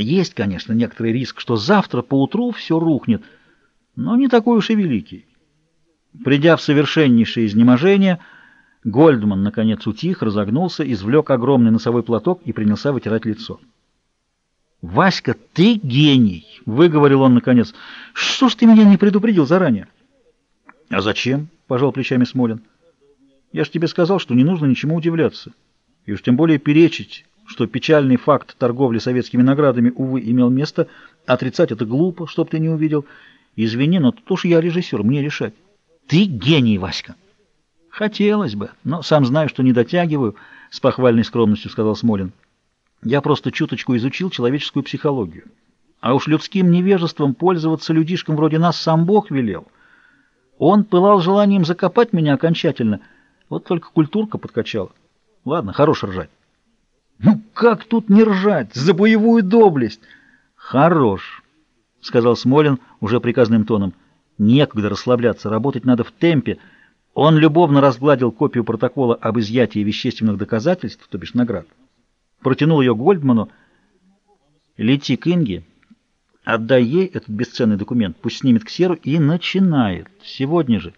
Есть, конечно, некоторый риск, что завтра поутру все рухнет, но не такой уж и великий. Придя в совершеннейшее изнеможение, Гольдман, наконец, утих, разогнулся, извлек огромный носовой платок и принялся вытирать лицо. «Васька, ты гений!» — выговорил он наконец. «Что ж ты меня не предупредил заранее?» «А зачем?» — пожал плечами Смолин. «Я ж тебе сказал, что не нужно ничему удивляться, и уж тем более перечить, что печальный факт торговли советскими наградами, увы, имел место. Отрицать это глупо, чтоб ты не увидел. Извини, но тут уж я режиссер, мне решать». «Ты гений, Васька!» «Хотелось бы, но сам знаю, что не дотягиваю», — с похвальной скромностью сказал Смолин. «Я просто чуточку изучил человеческую психологию. А уж людским невежеством пользоваться людишкам вроде нас сам Бог велел. Он пылал желанием закопать меня окончательно, вот только культурка подкачала. Ладно, хорош ржать». «Ну как тут не ржать? За боевую доблесть!» «Хорош», — сказал Смолин уже приказным тоном. «Некогда расслабляться, работать надо в темпе». Он любовно разгладил копию протокола об изъятии вещественных доказательств, то бишь наград. Протянул ее Гольдману. «Лети к Инге, отдай ей этот бесценный документ, пусть снимет ксеру и начинает. Сегодня же.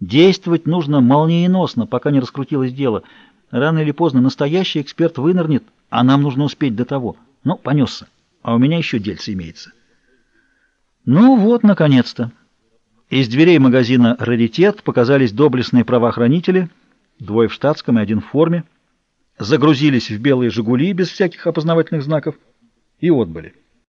Действовать нужно молниеносно, пока не раскрутилось дело. Рано или поздно настоящий эксперт вынырнет, а нам нужно успеть до того. Ну, понесся. А у меня еще дельце имеется». «Ну вот, наконец-то». Из дверей магазина «Раритет» показались доблестные правоохранители, двое в штатском и один в форме, загрузились в белые «Жигули» без всяких опознавательных знаков и отбыли.